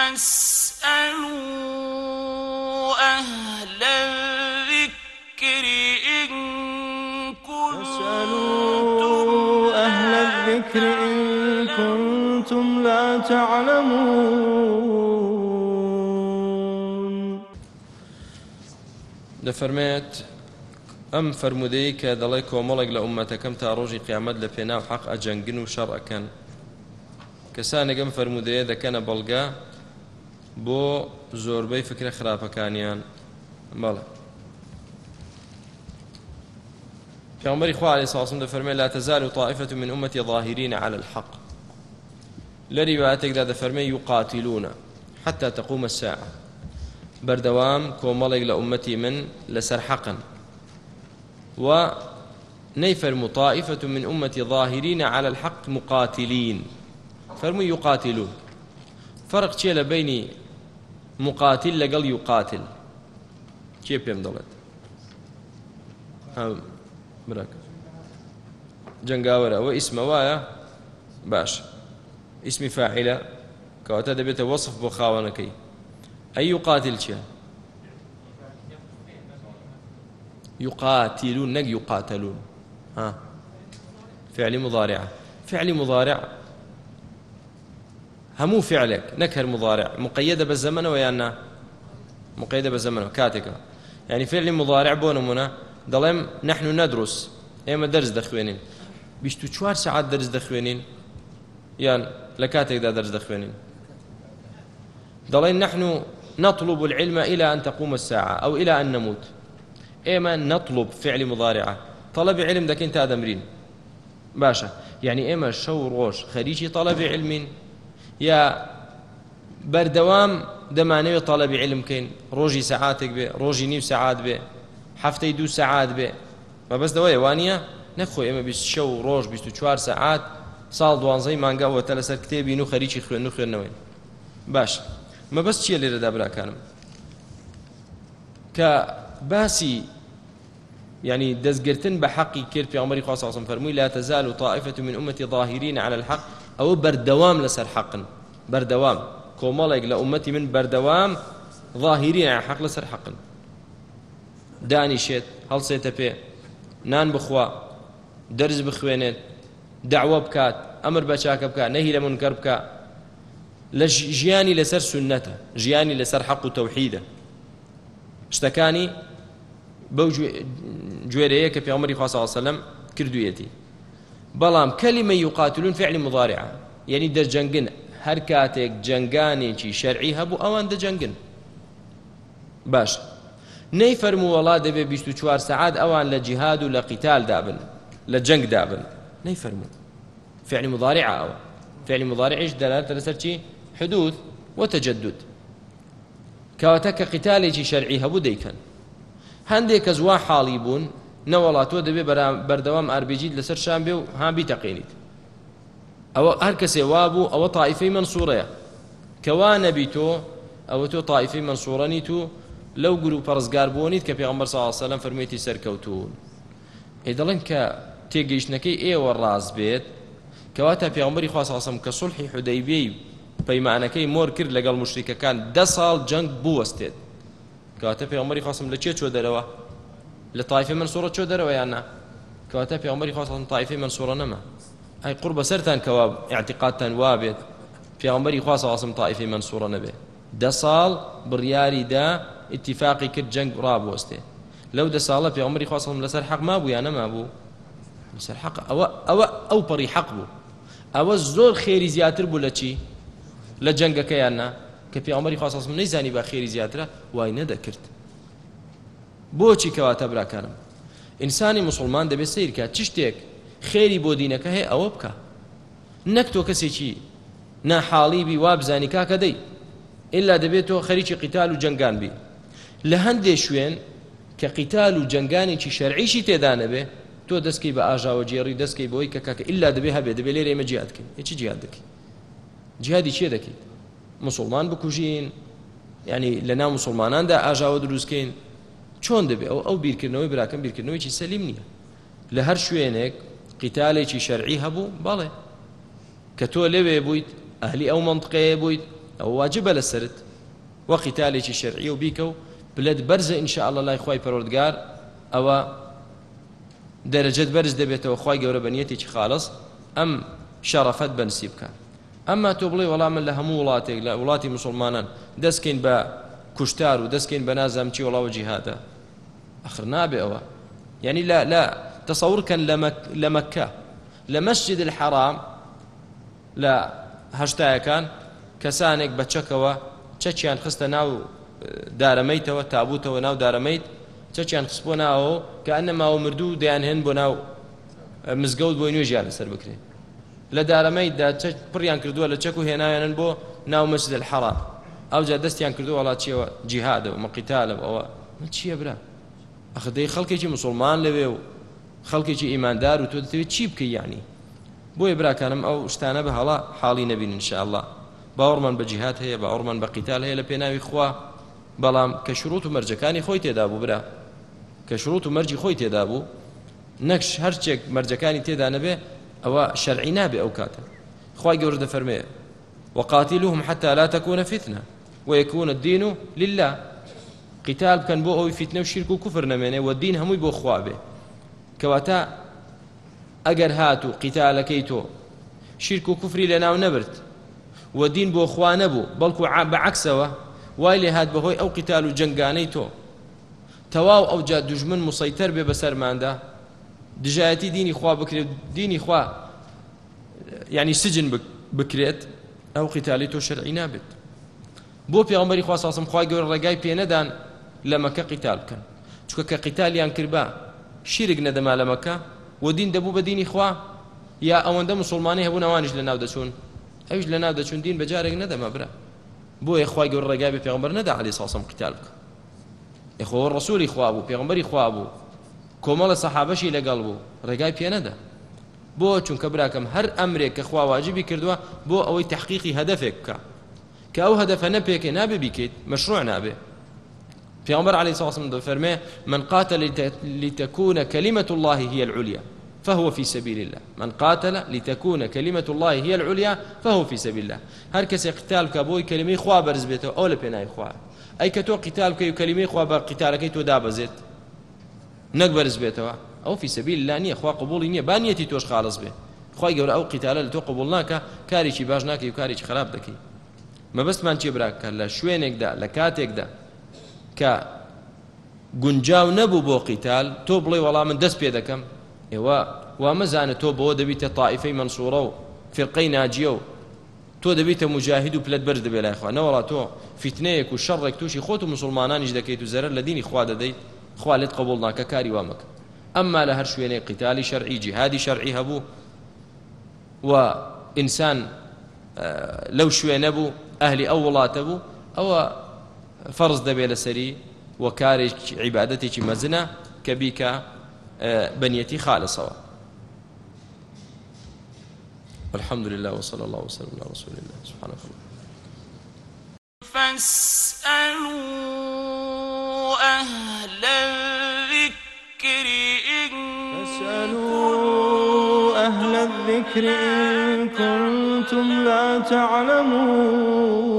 فاسألوا أهل الذكر إن كنتم أهل الذكر إن كنتم لا تعلمون. دەفەرمێت ئەم فرموودەی کە دەڵێ کۆمەڵێک لە ئومەتەکەم تا ڕۆژی قیامەت لە پێناو حەق ئەجەنگن و شەڕ ئەەکەن کەسانێکم دەکەنە بەڵگا بۆ زۆربەی فکرە خراپەکانیان. بەڵێ. پیامبری خوا عليه الصلاة والسلام لا تزال طائفة من أمتي ظاهرين على الحق. لرواياتك دا دەفەرمێ يقاتلون حتى تقوم الساعة. بردوام لە ئومەتی من لەسەر حەقن. و نيفرم طائفة من أمتي ظاهرين على الحق مقاتلين. فرموا يقاتلون فرق چیە بيني مقاتل لەگەڵ يقاتل چێ پێم دەڵێت؟ براک جنگاوەرە. ئەوە ئیسمە وایە؟ باش. اسم فاعلە کەواتە وەصف بۆ خاوەنەکەی. ئەی يقاتل چیە؟ يقاتلون نق يقاتلون ها. فعل مضارع. فعل مضارع همو فعلك نكر مضارع مقيدة بالزمن ويانا مقيدة بالزمن كاتك. يعني فعل مضارع بونمنا ضلم نحن ندرس. درس دخوينين. بيشتو چوار ساعات درس دخوينين؟ يعني لكاتك دا درس دخوينين. ضلين نحن نطلب العلم إلى أن تقوم الساعة أو إلى أن نموت. إيما نطلب فعل مضارعة؟ طلب علم ذاك إنت أدمرين باشا. يعني إيما شو روش؟ خريجي طلب علم يا بردوام دەمانەوێت طلب علم كين روجي ساعاتك بێ ڕۆژی نیو سعات بێ هەفتەی دوو سعات بێ. مەبەست دەوەی وانە نەخۆی ئێمە بیست شە و ڕۆژ 24 سعات ساڵ دوانزەی مانگەوەتە لەسەر کتێبین و خەریکی خوێن و خوێندنەوەی. باش مەبەست چییە لێرەدا براکانم کە باسی يعني دزقرتن بحقي كير في خاصة عصم فرمي لا تزال طائفة من أمتي ظاهرين على الحق أو بردوام لسر بردوام. كومالك لأمتي من بردوام ظاهرين على حق لسر حق داني شيت هل سيتبي نان بخوا درز بخوينت دعوة بكات أمر بشاك بكات نهي لمنكر بكات. لجياني لسر سنته جياني لسر حق توحيده. اشتكاني بەو گوێرەیە کە پێمەری وسلم کردویەتی بەڵام کەلیمە یقاتلون فعلی مضارعە یعنی دەرجەنگن هەر کاتێک جنگانێکی شەرعی هەبوو ئەوان دەجەنگن باش. نەی فەرمو وڵا دەبێ 24 سعات ئەوان لە جیهاد و لە قیتال دابن لە جەنگ دابن. نەی فەرمو فعلی مضارعە ئەوە فعلی مضارعش دەلاتە لەسەر چی؟ حدود وتجدد کەواتە کە قیتالێکی شەرعی هەبوو دەیکەن. هەندێک کە زوا حاڵی بوون نەوەڵات تۆ دەبێ بەردەوام ئاربجیت لەسەر شان بێ و هابی تەقینیت. ئەوە هەر کەسێ وا بوو ئەوە تاائیفەی منسوورەیە کەوا نەبی تۆ ئەوە تۆ تاائیفەی منسوورەنیت و لەو گرو پەرزگار بوونیت کە پێغمبەر ساڵسەلەم فەرمێتی سەرکەوتون ئێ دەڵێن کە تێگەیشتنەکەی ئێوە ڕاز بێت کەواتە پێغمبەری خواسەسم کە سڵحی حودەیبی پەیمانەکەی مۆر کرد لەگەڵ مشریکەکان ده ساڵ جەنگ بوەستێت. کەواتە پێغمبەری خواستم لە چێ چۆ دەرەوە؟ لە تایفی منسوورە چۆ دەرەوە یاننا کەواتە پێغمبەری خواستم تایفی منسوورە نەما؟ ئەی قڕ بەسەرتان کەوا اعتقادتان وا بێت پێغمبەری خواست واسم تایفی منسوورە نەبێت دە ساڵ بڕیاری دا اتفاقی کرد جەنگ ڕابوەستێ لەو دە ساڵە پێغمبەری خواستم لەسەر حەق ما بوو یان نەما بوو لەسەر حەق ئەوە ئەوە ئەو پەڕی حەق بوو ئەوە زۆر خێری زیاتر بوو لە چی لە جەنگەکەیاننا کە پێغمبەری خواستم نەیزانی با خێری زیاترە وای نەدەکرد بۆچی کەواتە براکانم ئینسانی مسلمان دەبێت سیرکە چ شتێک خێری بۆ دینەکە هەیە ئەوە بکە. نەک تۆ کەسێکی ناحاڵی بی وا بزانی کاکە دەی. ئللا دەبێت تۆ خەریکی قیتال و جنگان بی. لە هەندێک شوێن کە قیتال و جنگانێکی شەرعیشی تێدا نەبێ تۆ دەستکەی بە ئاژاوە جێڕی دەستکەی بۆی کە کاکە ئللا دەبێ هەبێ دەبێت لێرە ئێمە جیادکەین هیچی جیاد دەکەین. جیادی چێ دەکەیت مسلمان بکوژین ینی لە ناو مسلماناندا ئاژاوە دروستکەین. چۆن دەبێت ئەو ئەو بیرکردنەوەی براکەم بیرکردنەوەیکی سەلیم نییە. لە هەر شوێنێک قیتالێکی شەرعی هەبوو بەڵێ کە تۆ لەوێ بوویت ئەهلی ئەو منطقەیە بوویت ئەو واجبە لەسرت وە قیتالێکی شەرعی و بیکە و بلێت بەرزە ئینشاء الله پەرۆردگار ئەوە دەرەجەت بەرز دەبێتەوە خی گەورە بەنیەتێکی خاڵس ئەم شەڕەفەت بەنسی بکە ئەمما تۆ بڵێ وەڵام من لە هەموو وڵاتێک لە وڵاتی مسلمانان دەستکەین بە کوشتار و دەستکەین بە نازام چی وڵاوە جیهادە ئەخر نابێ ئەوە یعنی لا لا. تصور كان لمك لمكة لمسجد الحرام لا هشتايا كان كسانك بتشكوا چەچیان خستە ناو دارەمەیتەوە تابوتەوە ناو دارەمەیت چەچیان خسبۆ ناوە کە ئەنەماوە مردوو دەیان هێن بۆ ناو مزگەوت بۆی نوێژیان لەسەر بکرێ لە دارەمەیدا پڕیان کردووە لە چەک و هێناوێنن بۆ ناو مەسجد الحرام. ئەو جا دەستیان کردو وڵات چیەوە جیهادە و مەقیتالە ئەوە. من چییە برا؟ ئەخدەی خەڵکێکی مسلمان لەوێ و خەڵکێکی ئیماندار و تۆ دەتەوێت چی بکەی یعنی؟ بۆیە براکانم ئەو شتانە بە هەڵا حاڵی نەبین انشاءله باوەڕمان بە جیهات هەیە باوەڕمان بە قیتال هەیە لە پێناوی خوا بەڵام کە شروط و برا. کە شروط و مەرجی خۆی تێدا بوو نەکش هەرچێک مەرجەکانی تێدا نەبێ ئەوە شەرعی نابێ ئەو کاتە. خی حتى لا تكون فتنة ويكون الدين لله. قتال بکەن بۆ ئەوی فیتنە و شرک و کوفر نەمێنێ و دین کەواتە ئەگەر هات و قیتالەکەی تۆ. شرک و کوفری لە ناو نەبرد و دین بۆ خوا نەبوو بەڵکو بەعکسەوە وای لێ هات بەهۆی ئەو قیتال و جنگانەی تۆ. تەواو ئەو جا دوژمن مسەیتەر بێ بەسەرماندا دژایەتی دینی خوا بکرێت دینی خوا یعنی سجن بکرێت ئەو قیتالی تۆ شەرعی نابێت. بۆ پێغمبەری خوا ساسم خی گەور ڕێگای پێ نەدان لە مەکە قیتال بکەن. چکە کە قیتالیان کردبا شیرک نەدەما لە مەکە و دین دەبوو بە دینی خوا یا ئەوەندە مسلمانی هەبوو ناوانش لە ناو دەچوون ئەوش لە ناو دەچوون دین بەجارێک نەدەما برا. بۆ یخوای گەور ڕێگای بە پێغمبەر نەدا علی ساسم قیتال بکە. یخۆ ڕسووری خوا بوو پێغمبەری خوا بوو. کۆمەڵە سەحابەشی لەگەڵ بوو ڕێگای پێ نەدا. بۆ چونکە براکەم هەر ئەمرێک کە خوا واجبی کردووە بۆ ئەوەی تحقیقی هەدفێک بکە. کە ئەو هەدەفە نەپێکێ نابێ بیکەیت مەشروع نابێ پێغەمبەر عليه الصلاة والسلام فەرمووی من قاتل لتكون كلمة الله هي العليا فهو في سبيل الله. من قاتل لتكون كلمة الله هي العليا فهو في سبيل الله. هەر کەس قیتال کا بۆی کەلیمەی خوا بەرز بێتەوە لە پێناوی خوا. أي كتو قتال كي كلمة خوا بقتال كي تو دابزت نك برز بيته أو في سبيل الله نية خوا قبول نية بانيتي توش خالص به خوا يقول أو قتال لتو قبولناك كاري شي باجناك وكاري خراب دكي مەبەستمان چێ براکە؟ لە شوێنێکدا لە کاتێکدا. کە گونجاو نەبوو بۆ قیتال تۆ بڵێ وەڵام من دەست پێ دەکەم. ئێوە وا مەزانە تۆ بۆ دەبیتە تاائیفەی منسوورە و فرقەی ناجیە و تۆ دەبیتە مجاهید و پلت بەرز دەبێ لایخوا نەوەڵات تۆ فیتنەیەک و شەڕێک تووشی خۆت و مسلمانانیش دەکەیت و زەرەر لە دینی خوا دەدەیت خوالت قبول ناکە کاری وامەکە ئەمما لە هەر شوێنەی قیتالی شەرعی جیهادی شەرعی هەبوو و ئینسان لەو شوێنە بوو ئەهلی ئەو وڵاتە بوو ئەوە فەرز دەبێ لەسەری وەکارێک عیبادەتێکی مەزنە کە بیکە بنيتي خالصة والحمد لله وصلى الله وسلم على رسول الله. سبحانه وتعالى فاسألوا أهل الذكر إن فاسألوا أهل الذكر إن كنتم لا تعلمون.